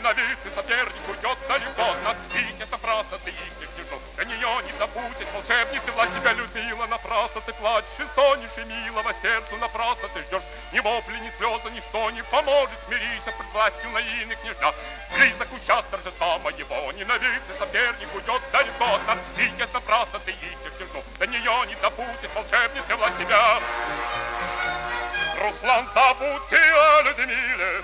ненавистный соперник уйдет далеко. Надпить это фраза, ты их не ждешь, до нее не забудешь, волшебница власть тебя любила, напрасно ты плачешь, и стонешь, и милого сердцу напрасно ты ждешь. Ни вопли, ни слезы, ничто не поможет, смириться пред властью наивных княжна. Близок у час торжества моего, ненавистный соперник уйдет далеко. Надпить это фраза, ты ищешь княжну, до нее не забудешь, волшебница власть тебя. Руслан, забудьте о Людмиле.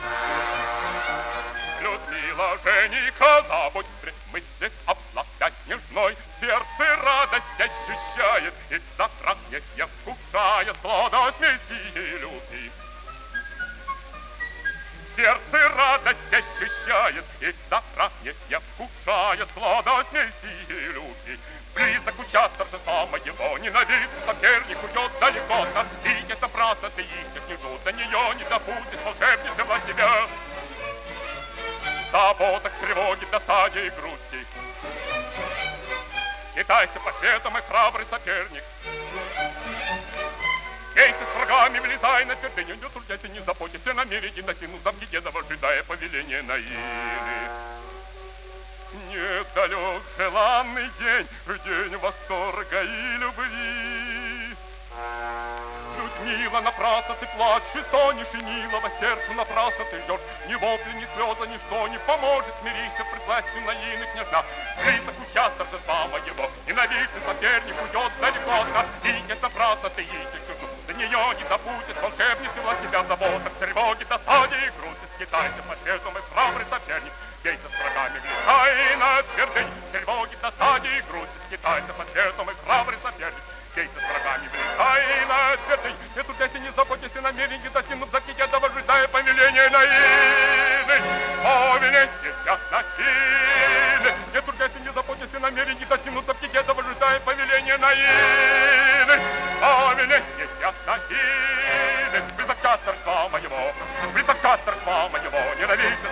Людмила, Женика, забудь при мысли обладать нежной. Сердце радость ощущает, и завтра не вкушает сладость Мессии любви. Сердце радость ощущает, и завтра не вкушает сладость Мессии любви. Близок учас торжества моего, ненавистный соперник уйдет далеко. Настиг Заботах, тревоги, досаде и грусти. Китайцы по свету мой храбрый соперник. Кейсы с врагами, влезай на твердыню, не трудяйся, не заботься, намерение достигну замки дедова, ожидая повеления Наины. Недалек желанный день, день восторга и любви. Людмила, напрасно ты плачешь, и стонешь, и милого сердцу напрасно ты ждешь. Ни вопли, ни слезы, ничто не поможет, смириться пред властью наивных княжна. Близок учас торжества моего, ненавистный соперник уйдет далеко от нас. И это напрасно ты ищешь чужу, до нее не забудешь, волшебницы власть тебя заботах, тревоги, досаде и грусти. Скитайся по свету, мой храбрый соперник, бейся с врагами, влезай на твердынь. Тревоги, досаде и грусти, скитайся по свету, мой храбрый соперник, влезай на твердынь. Не трудяйся, не заботься, намерения достигнут за кедова, ожидая повеления наины. Повеление я насилие. Не трудяйся, не заботься, намерения достигнут за кедова, ожидая повеления наины. Повеление я. Близок час торжества моего, близок час торжества моего. Ненавистный